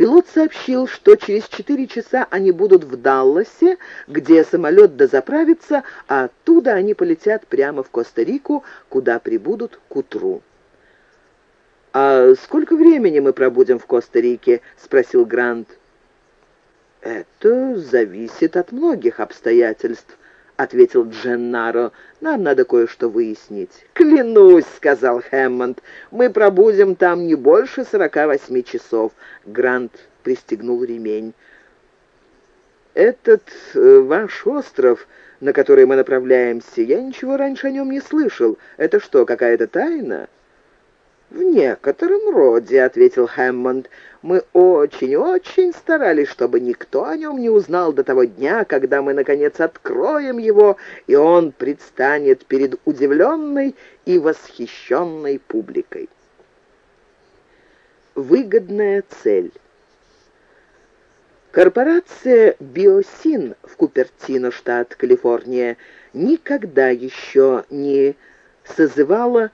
Пилот сообщил, что через четыре часа они будут в Далласе, где самолет дозаправится, а оттуда они полетят прямо в Коста-Рику, куда прибудут к утру. «А сколько времени мы пробудем в Коста-Рике?» — спросил Грант. «Это зависит от многих обстоятельств», — ответил Дженнаро. «Нам надо кое-что выяснить». «Клянусь», — сказал Хэммонд, — «мы пробудем там не больше сорока восьми часов». Грант пристегнул ремень. «Этот э, ваш остров, на который мы направляемся, я ничего раньше о нем не слышал. Это что, какая-то тайна?» «В некотором роде», — ответил Хэммонд. «Мы очень-очень старались, чтобы никто о нем не узнал до того дня, когда мы, наконец, откроем его, и он предстанет перед удивленной и восхищенной публикой». Выгодная цель Корпорация «Биосин» в Купертино, штат Калифорния, никогда еще не созывала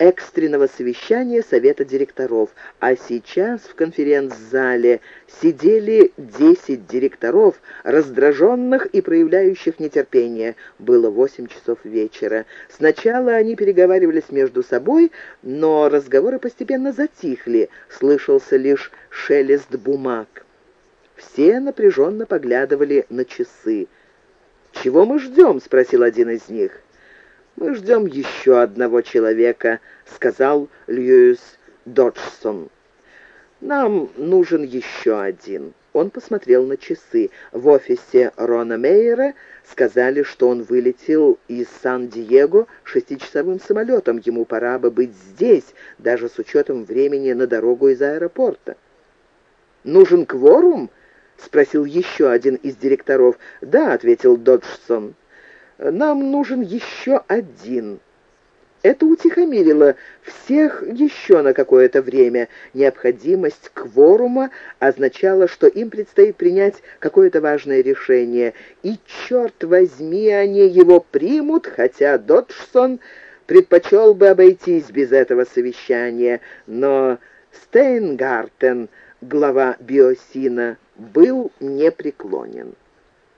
экстренного совещания Совета директоров, а сейчас в конференц-зале сидели 10 директоров, раздраженных и проявляющих нетерпение. Было 8 часов вечера. Сначала они переговаривались между собой, но разговоры постепенно затихли, слышался лишь шелест бумаг. Все напряженно поглядывали на часы. «Чего мы ждем?» — спросил один из них. «Мы ждем еще одного человека», — сказал Льюис Доджсон. «Нам нужен еще один». Он посмотрел на часы. В офисе Рона Мейера сказали, что он вылетел из Сан-Диего шестичасовым самолетом. Ему пора бы быть здесь, даже с учетом времени на дорогу из аэропорта. «Нужен кворум?» — спросил еще один из директоров. «Да», — ответил Доджсон. Нам нужен еще один». Это утихомирило всех еще на какое-то время. Необходимость кворума означала, что им предстоит принять какое-то важное решение. И, черт возьми, они его примут, хотя Доджсон предпочел бы обойтись без этого совещания. Но Стейнгартен, глава Биосина, был непреклонен.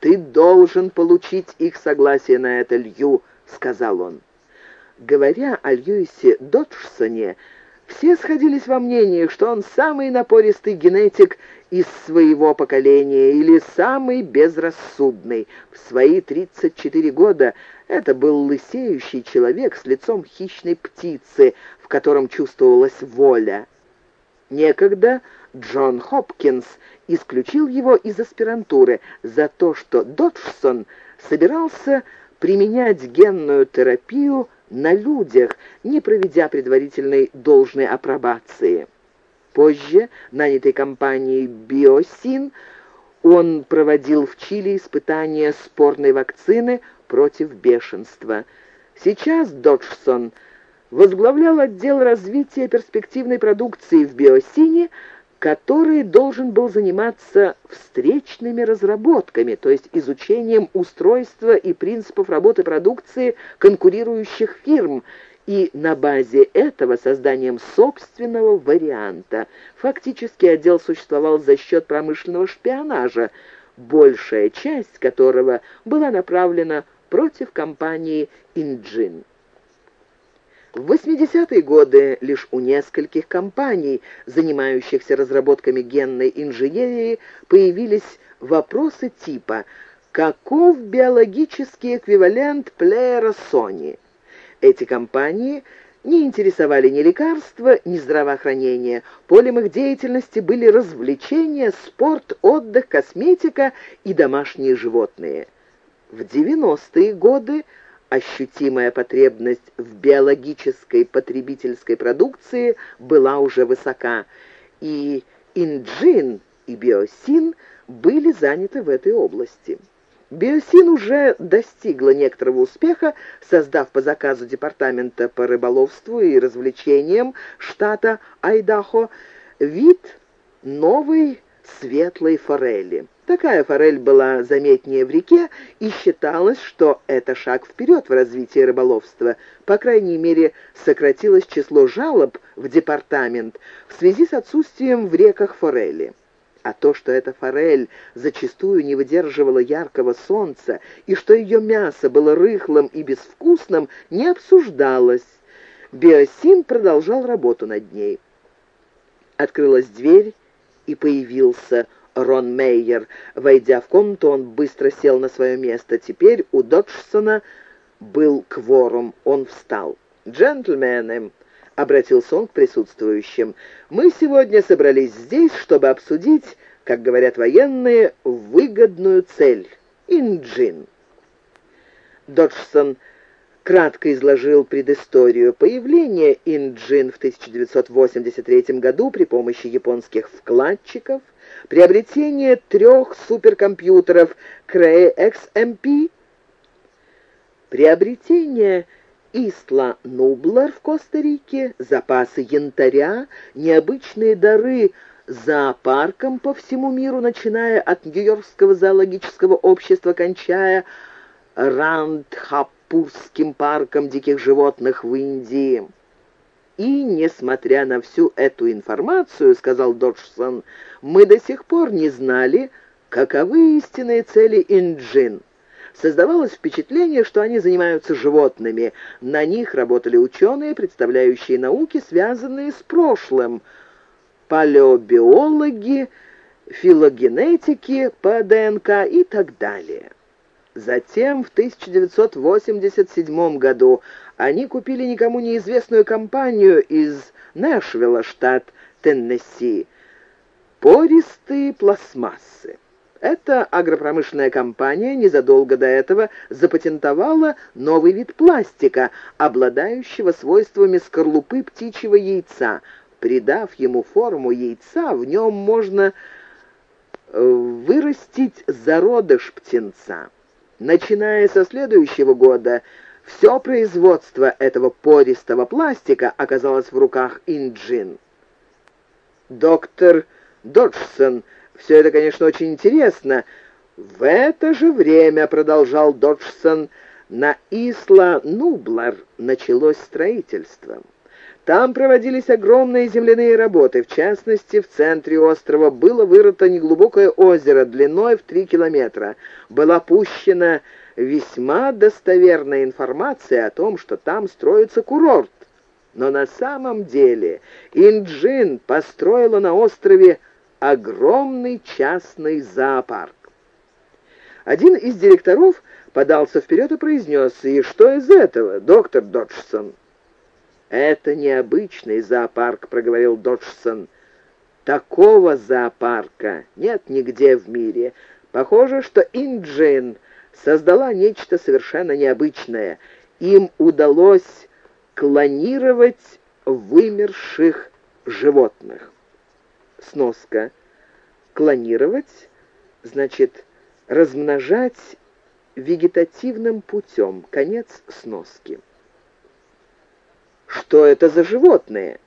«Ты должен получить их согласие на это, Лью», — сказал он. Говоря о Льюисе Доджсоне, все сходились во мнении, что он самый напористый генетик из своего поколения или самый безрассудный. В свои 34 года это был лысеющий человек с лицом хищной птицы, в котором чувствовалась воля. Некогда Джон Хопкинс исключил его из аспирантуры за то, что Доджсон собирался применять генную терапию на людях, не проведя предварительной должной апробации. Позже, нанятой компанией «Биосин», он проводил в Чили испытания спорной вакцины против бешенства. Сейчас Доджсон возглавлял отдел развития перспективной продукции в «Биосине», который должен был заниматься встречными разработками, то есть изучением устройства и принципов работы продукции конкурирующих фирм, и на базе этого созданием собственного варианта. Фактически отдел существовал за счет промышленного шпионажа, большая часть которого была направлена против компании «Инджин». В 80-е годы лишь у нескольких компаний, занимающихся разработками генной инженерии, появились вопросы типа «Каков биологический эквивалент плеера Sony?» Эти компании не интересовали ни лекарства, ни здравоохранение. Полем их деятельности были развлечения, спорт, отдых, косметика и домашние животные. В 90-е годы ощутимая потребность в биологической потребительской продукции была уже высока, и Инджин и Биосин были заняты в этой области. Биосин уже достигла некоторого успеха, создав по заказу Департамента по рыболовству и развлечениям штата Айдахо вид новой светлой форели. Такая форель была заметнее в реке, и считалось, что это шаг вперед в развитии рыболовства. По крайней мере, сократилось число жалоб в департамент в связи с отсутствием в реках форели. А то, что эта форель зачастую не выдерживала яркого солнца, и что ее мясо было рыхлым и безвкусным, не обсуждалось. Биосин продолжал работу над ней. Открылась дверь, и появился Рон Мейер. Войдя в комнату, он быстро сел на свое место. Теперь у Доджсона был кворум. Он встал. «Джентльмены», — обратился он к присутствующим, — «мы сегодня собрались здесь, чтобы обсудить, как говорят военные, выгодную цель — инджин». Доджсон кратко изложил предысторию появления Инджин в 1983 году при помощи японских вкладчиков, приобретение трех суперкомпьютеров Cray XMP, приобретение Исла Нублер в Коста-Рике, запасы янтаря, необычные дары зоопаркам по всему миру, начиная от Нью-Йоркского зоологического общества, кончая Рандхапурским парком диких животных в Индии. «И, несмотря на всю эту информацию, — сказал Доджсон, — мы до сих пор не знали, каковы истинные цели Инджин». Создавалось впечатление, что они занимаются животными. На них работали ученые, представляющие науки, связанные с прошлым. Палеобиологи, филогенетики по ДНК и так далее. Затем в 1987 году они купили никому неизвестную компанию из Нэшвилла, штат Теннесси, пористые пластмассы. Эта агропромышленная компания незадолго до этого запатентовала новый вид пластика, обладающего свойствами скорлупы птичьего яйца. Придав ему форму яйца, в нем можно э, вырастить зародыш птенца. Начиная со следующего года, все производство этого пористого пластика оказалось в руках Инджин. Доктор Доджсон все это, конечно, очень интересно. В это же время, продолжал Доджсон, на Исла Нублар началось строительство. Там проводились огромные земляные работы. В частности, в центре острова было вырыто неглубокое озеро длиной в три километра. Была пущена весьма достоверная информация о том, что там строится курорт. Но на самом деле Инджин построила на острове огромный частный зоопарк. Один из директоров подался вперед и произнес, «И что из этого, доктор Доджсон?» «Это необычный зоопарк», — проговорил Доджсон. «Такого зоопарка нет нигде в мире. Похоже, что Инджин создала нечто совершенно необычное. Им удалось клонировать вымерших животных». Сноска. Клонировать значит размножать вегетативным путем. Конец сноски. Что это за животные?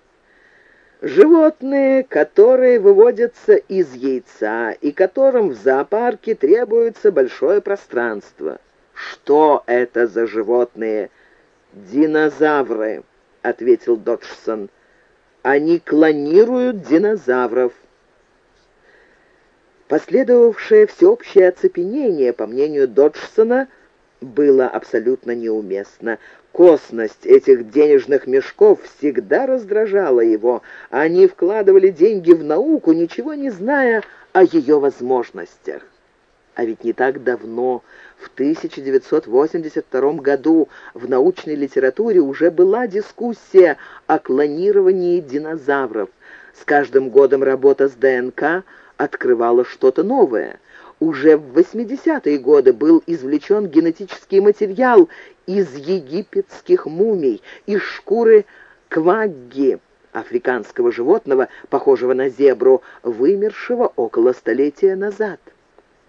Животные, которые выводятся из яйца и которым в зоопарке требуется большое пространство. Что это за животные? Динозавры, ответил Доджсон. Они клонируют динозавров. Последовавшее всеобщее оцепенение, по мнению Доджсона, было абсолютно неуместно. Косность этих денежных мешков всегда раздражала его. Они вкладывали деньги в науку, ничего не зная о ее возможностях. А ведь не так давно, в 1982 году, в научной литературе уже была дискуссия о клонировании динозавров. С каждым годом работа с ДНК открывала что-то новое. Уже в 80-е годы был извлечен генетический материал из египетских мумий, из шкуры квагги, африканского животного, похожего на зебру, вымершего около столетия назад.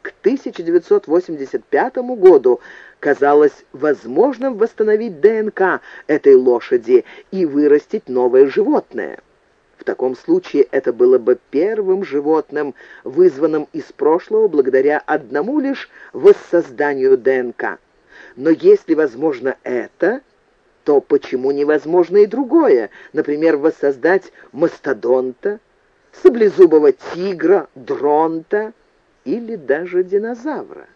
К 1985 году казалось возможным восстановить ДНК этой лошади и вырастить новое животное. Таком случае это было бы первым животным, вызванным из прошлого благодаря одному лишь воссозданию ДНК. Но если возможно это, то почему невозможно и другое? Например, воссоздать мастодонта, саблезубого тигра, дронта или даже динозавра.